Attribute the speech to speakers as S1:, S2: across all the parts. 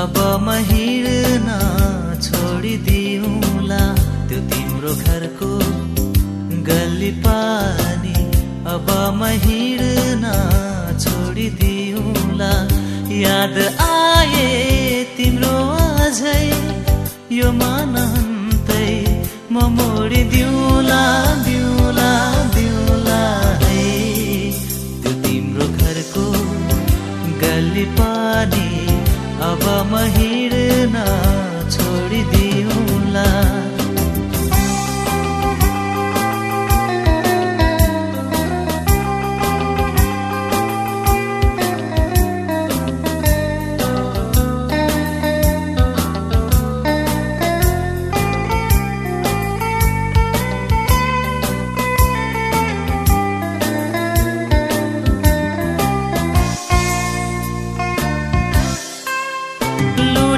S1: अब म हिँड्न छोडिदिउँला। त्यो तिम्रो घरको गल्ली पानी अब म हिँड्न छोडिदिउँला। याद आए तिम्रो अझै यो मनन्तै म मोडिदिउँला दिउँला दिउँला। है त्यो तिम्रो घरको गल्ली पानी हिँड्न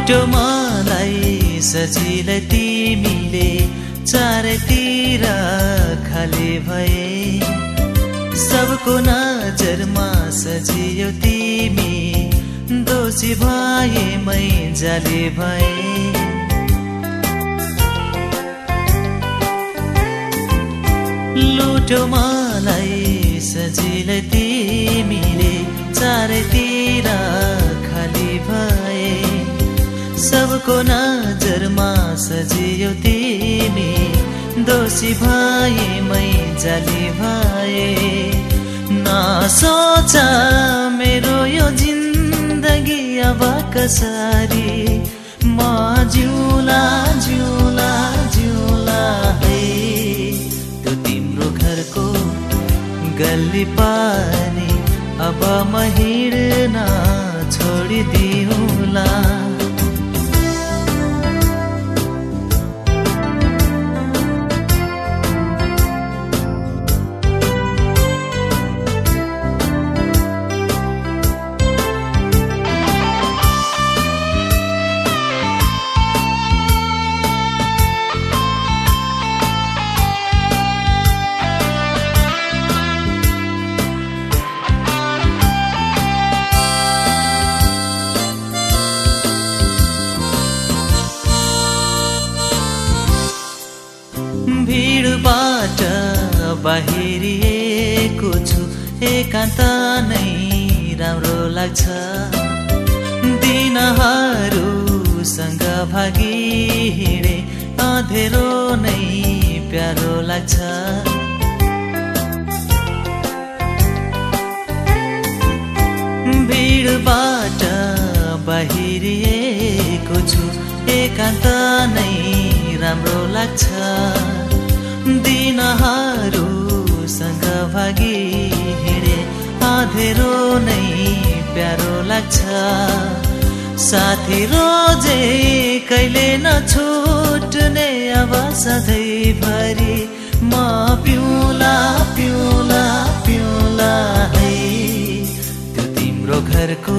S1: लुटो मलाई सजिलै तिमीले चारैतिर खाली भए। सबको नजरमा सजियो तिमी दोषी भए मै जाले भए। लुटो मलाई सजिलै तिमीले चारैतिर सबको नजरमा सजियो तिमी। दोषी भए मै जाली भए नसोच मेरो यो जिन्दगी अब कसरी। म जिउला जिउला जिउला है। त्यो तिम्रो घरको गल्ली पानी अब म हिँड्न छोडिदिउँला। भिडबाट बाहिरिएको छु। एकान्त नै राम्रो लाग्छ। दिनहरूसँग भागी हिँडे अँधेरो नै प्यारो लाग्छ। भिडबाट बाहिरिएको छु। एकान्त नै राम्रो लाग्छ। भागी हिँडे। अँधेरो नै प्यारो लाग्छ। साथी रोजे कहिले नछुट्ने अब सधैँभरि म पिउला पिउला पिउला है। त्यो तिम्रो घरको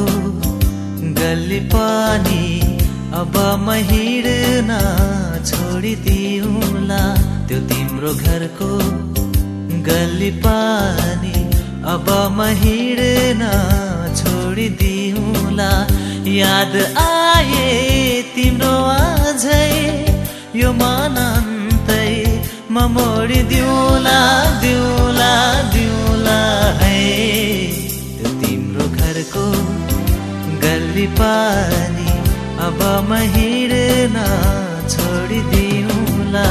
S1: गल्ली पानी अब म हिँड्न छोडिदिउँला। त्यो तिम्रो घरको गल्ली पानी अब म हिँड्न छोडिदिउँला। याद आए तिम्रो अझै यो मनन्तै म मोडिदिउँला दिउँला दिउँला है। त्यो तिम्रो घरको गल्ली पानी अब म हिँड्न छोडिदिउँला।